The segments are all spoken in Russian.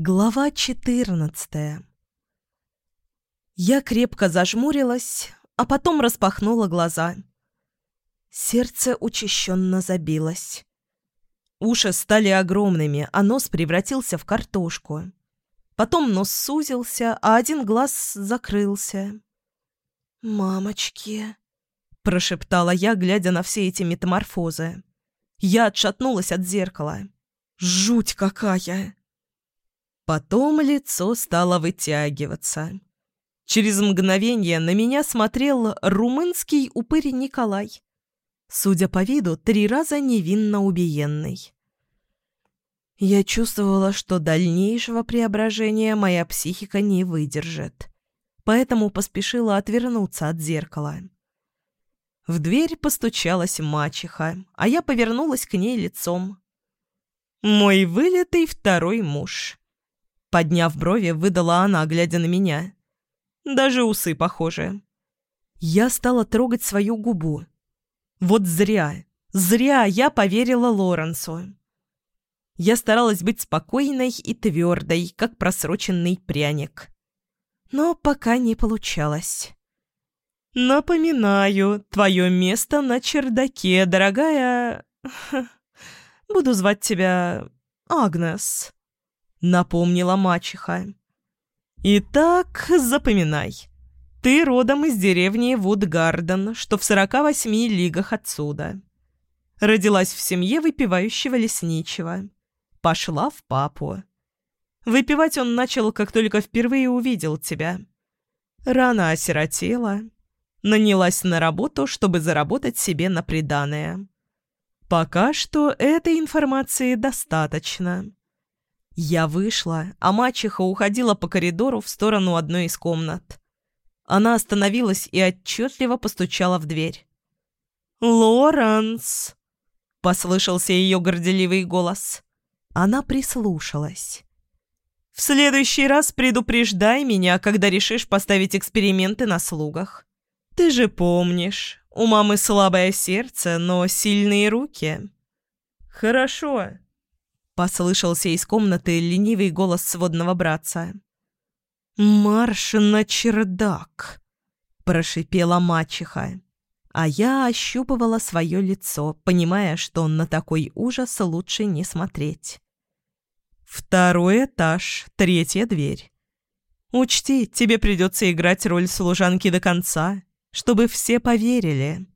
Глава 14 Я крепко зажмурилась, а потом распахнула глаза. Сердце учащенно забилось. Уши стали огромными, а нос превратился в картошку. Потом нос сузился, а один глаз закрылся. «Мамочки!» – прошептала я, глядя на все эти метаморфозы. Я отшатнулась от зеркала. «Жуть какая!» Потом лицо стало вытягиваться. Через мгновение на меня смотрел румынский упырь Николай. Судя по виду, три раза невинно убиенный. Я чувствовала, что дальнейшего преображения моя психика не выдержит, поэтому поспешила отвернуться от зеркала. В дверь постучалась мачеха, а я повернулась к ней лицом. «Мой вылитый второй муж». Подняв брови, выдала она, глядя на меня. Даже усы похожи. Я стала трогать свою губу. Вот зря, зря я поверила Лоренсу. Я старалась быть спокойной и твердой, как просроченный пряник. Но пока не получалось. «Напоминаю, твое место на чердаке, дорогая... Буду звать тебя Агнес». — напомнила мачеха. «Итак, запоминай. Ты родом из деревни Вудгарден, что в сорока восьми лигах отсюда. Родилась в семье выпивающего лесничего. Пошла в папу. Выпивать он начал, как только впервые увидел тебя. Рано осиротела. Нанялась на работу, чтобы заработать себе на приданое. Пока что этой информации достаточно». Я вышла, а мачеха уходила по коридору в сторону одной из комнат. Она остановилась и отчетливо постучала в дверь. «Лоренс!» — послышался ее горделивый голос. Она прислушалась. «В следующий раз предупреждай меня, когда решишь поставить эксперименты на слугах. Ты же помнишь, у мамы слабое сердце, но сильные руки». «Хорошо», Послышался из комнаты ленивый голос сводного братца. «Марш на чердак!» – прошипела мачеха. А я ощупывала свое лицо, понимая, что на такой ужас лучше не смотреть. «Второй этаж, третья дверь. Учти, тебе придется играть роль служанки до конца, чтобы все поверили».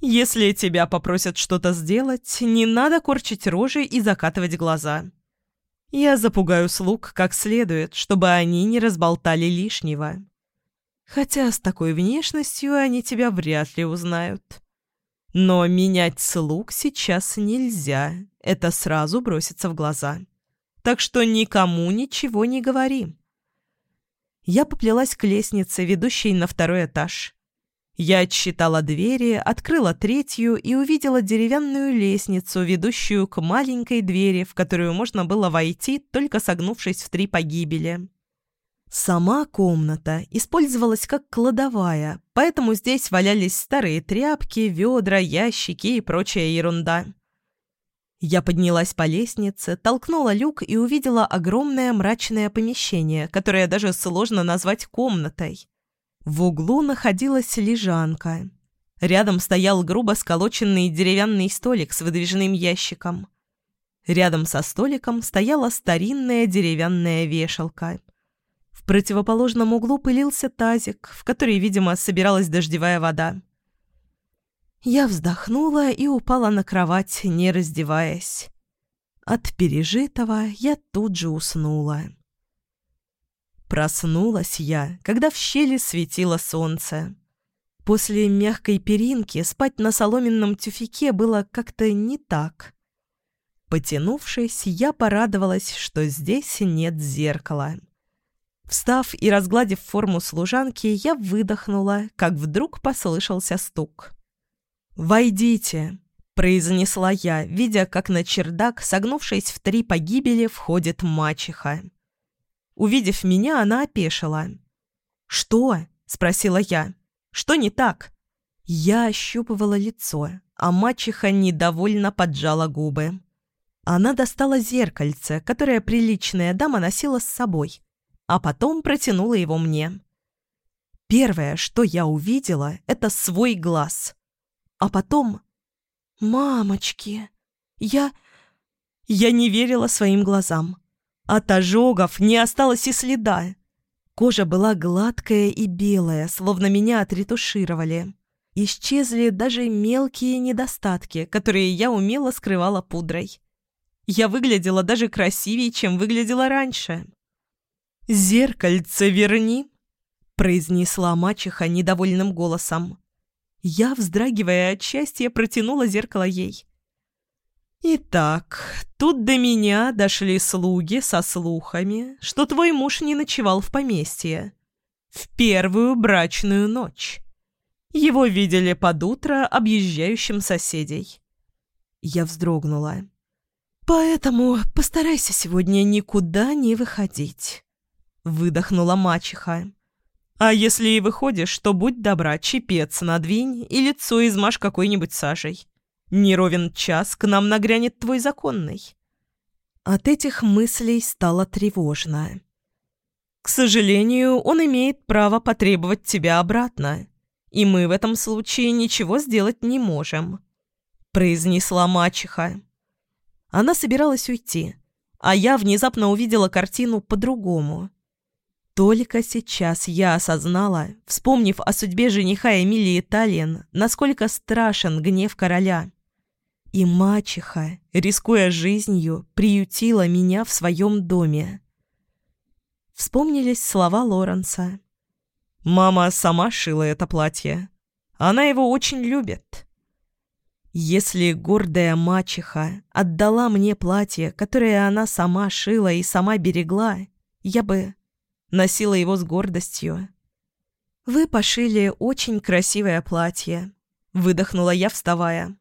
Если тебя попросят что-то сделать, не надо корчить рожи и закатывать глаза. Я запугаю слуг как следует, чтобы они не разболтали лишнего. Хотя с такой внешностью они тебя вряд ли узнают. Но менять слуг сейчас нельзя, это сразу бросится в глаза. Так что никому ничего не говори. Я поплелась к лестнице, ведущей на второй этаж. Я отсчитала двери, открыла третью и увидела деревянную лестницу, ведущую к маленькой двери, в которую можно было войти, только согнувшись в три погибели. Сама комната использовалась как кладовая, поэтому здесь валялись старые тряпки, ведра, ящики и прочая ерунда. Я поднялась по лестнице, толкнула люк и увидела огромное мрачное помещение, которое даже сложно назвать комнатой. В углу находилась лежанка. Рядом стоял грубо сколоченный деревянный столик с выдвижным ящиком. Рядом со столиком стояла старинная деревянная вешалка. В противоположном углу пылился тазик, в который, видимо, собиралась дождевая вода. Я вздохнула и упала на кровать, не раздеваясь. От пережитого я тут же уснула. Проснулась я, когда в щели светило солнце. После мягкой перинки спать на соломенном тюфике было как-то не так. Потянувшись, я порадовалась, что здесь нет зеркала. Встав и разгладив форму служанки, я выдохнула, как вдруг послышался стук. «Войдите!» – произнесла я, видя, как на чердак, согнувшись в три погибели, входит мачеха. Увидев меня, она опешила. «Что?» – спросила я. «Что не так?» Я ощупывала лицо, а мачеха недовольно поджала губы. Она достала зеркальце, которое приличная дама носила с собой, а потом протянула его мне. Первое, что я увидела, это свой глаз. А потом... «Мамочки! Я...» Я не верила своим глазам. От ожогов не осталось и следа. Кожа была гладкая и белая, словно меня отретушировали. Исчезли даже мелкие недостатки, которые я умело скрывала пудрой. Я выглядела даже красивее, чем выглядела раньше. «Зеркальце верни!» — произнесла мачеха недовольным голосом. Я, вздрагивая от счастья, протянула зеркало ей. «Итак, тут до меня дошли слуги со слухами, что твой муж не ночевал в поместье. В первую брачную ночь. Его видели под утро объезжающим соседей». Я вздрогнула. «Поэтому постарайся сегодня никуда не выходить», — выдохнула мачеха. «А если и выходишь, то будь добра, чепец надвинь и лицо измажь какой-нибудь сажей. Не ровен час к нам нагрянет твой законный». От этих мыслей стало тревожно. «К сожалению, он имеет право потребовать тебя обратно, и мы в этом случае ничего сделать не можем», — произнесла мачеха. Она собиралась уйти, а я внезапно увидела картину по-другому. Только сейчас я осознала, вспомнив о судьбе жениха Эмилии Таллин, насколько страшен гнев короля. И мачеха, рискуя жизнью, приютила меня в своем доме. Вспомнились слова Лоренса. «Мама сама шила это платье. Она его очень любит». Если гордая мачеха отдала мне платье, которое она сама шила и сама берегла, я бы носила его с гордостью. «Вы пошили очень красивое платье», — выдохнула я, вставая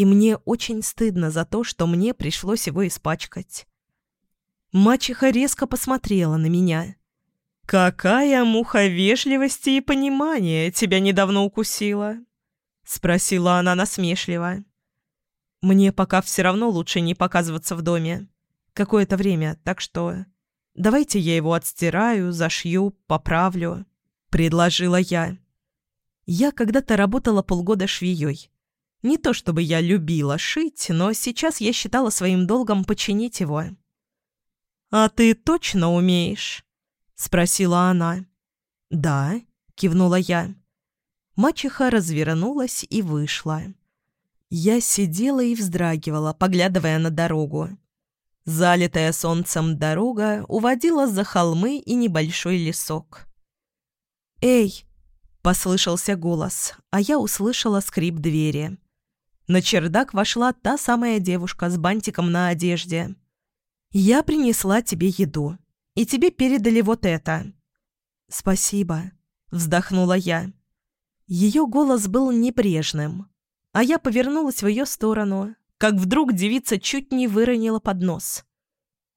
и мне очень стыдно за то, что мне пришлось его испачкать. Мачеха резко посмотрела на меня. «Какая муха вежливости и понимания тебя недавно укусила?» — спросила она насмешливо. «Мне пока все равно лучше не показываться в доме. Какое-то время, так что... Давайте я его отстираю, зашью, поправлю», — предложила я. Я когда-то работала полгода швеей. Не то чтобы я любила шить, но сейчас я считала своим долгом починить его. «А ты точно умеешь?» — спросила она. «Да», — кивнула я. Мачеха развернулась и вышла. Я сидела и вздрагивала, поглядывая на дорогу. Залитая солнцем дорога уводила за холмы и небольшой лесок. «Эй!» — послышался голос, а я услышала скрип двери. На чердак вошла та самая девушка с бантиком на одежде. «Я принесла тебе еду, и тебе передали вот это». «Спасибо», — вздохнула я. Ее голос был небрежным, а я повернулась в ее сторону, как вдруг девица чуть не выронила поднос.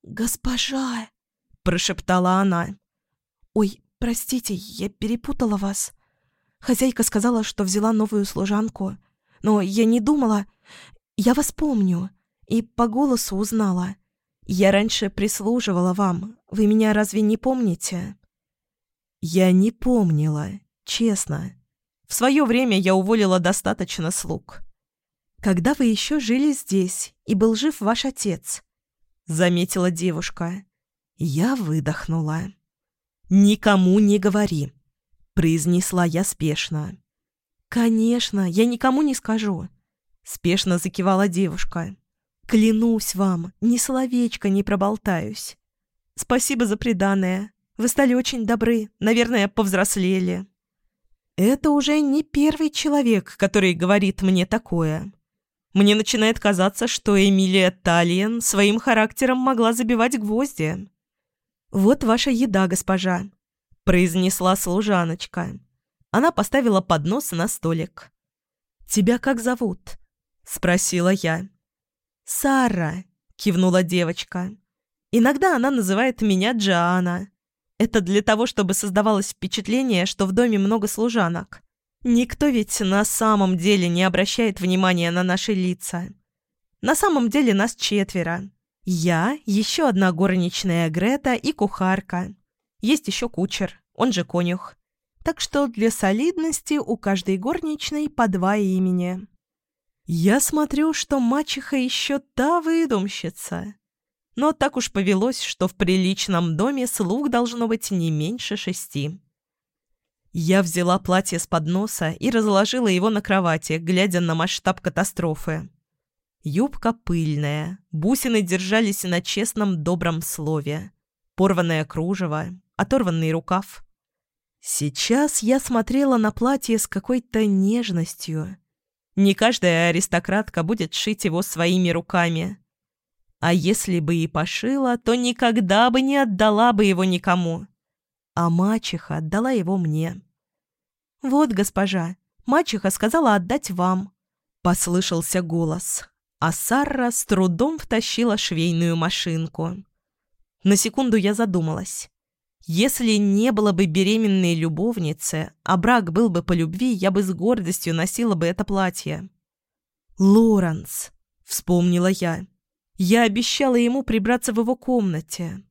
«Госпожа!» — прошептала она. «Ой, простите, я перепутала вас. Хозяйка сказала, что взяла новую служанку но я не думала... Я вас помню и по голосу узнала. Я раньше прислуживала вам. Вы меня разве не помните?» Я не помнила, честно. В свое время я уволила достаточно слуг. «Когда вы еще жили здесь, и был жив ваш отец?» — заметила девушка. Я выдохнула. «Никому не говори», — произнесла я спешно. «Конечно, я никому не скажу», — спешно закивала девушка. «Клянусь вам, ни словечко не проболтаюсь. Спасибо за преданное. Вы стали очень добры, наверное, повзрослели». Это уже не первый человек, который говорит мне такое. Мне начинает казаться, что Эмилия Талиен своим характером могла забивать гвозди. «Вот ваша еда, госпожа», — произнесла служаночка. Она поставила поднос на столик. «Тебя как зовут?» — спросила я. «Сара», — кивнула девочка. «Иногда она называет меня Джоанна. Это для того, чтобы создавалось впечатление, что в доме много служанок. Никто ведь на самом деле не обращает внимания на наши лица. На самом деле нас четверо. Я, еще одна горничная Грета и кухарка. Есть еще кучер, он же конюх. Так что для солидности у каждой горничной по два имени. Я смотрю, что мачеха еще та выдумщица. Но так уж повелось, что в приличном доме слуг должно быть не меньше шести. Я взяла платье с подноса и разложила его на кровати, глядя на масштаб катастрофы. Юбка пыльная, бусины держались на честном добром слове. Порванное кружево, оторванный рукав. Сейчас я смотрела на платье с какой-то нежностью. Не каждая аристократка будет шить его своими руками. А если бы и пошила, то никогда бы не отдала бы его никому а мачеха отдала его мне. «Вот, госпожа, мачеха сказала отдать вам», — послышался голос, а Сарра с трудом втащила швейную машинку. На секунду я задумалась. Если не было бы беременной любовницы, а брак был бы по любви, я бы с гордостью носила бы это платье. «Лоренс», — вспомнила я. Я обещала ему прибраться в его комнате,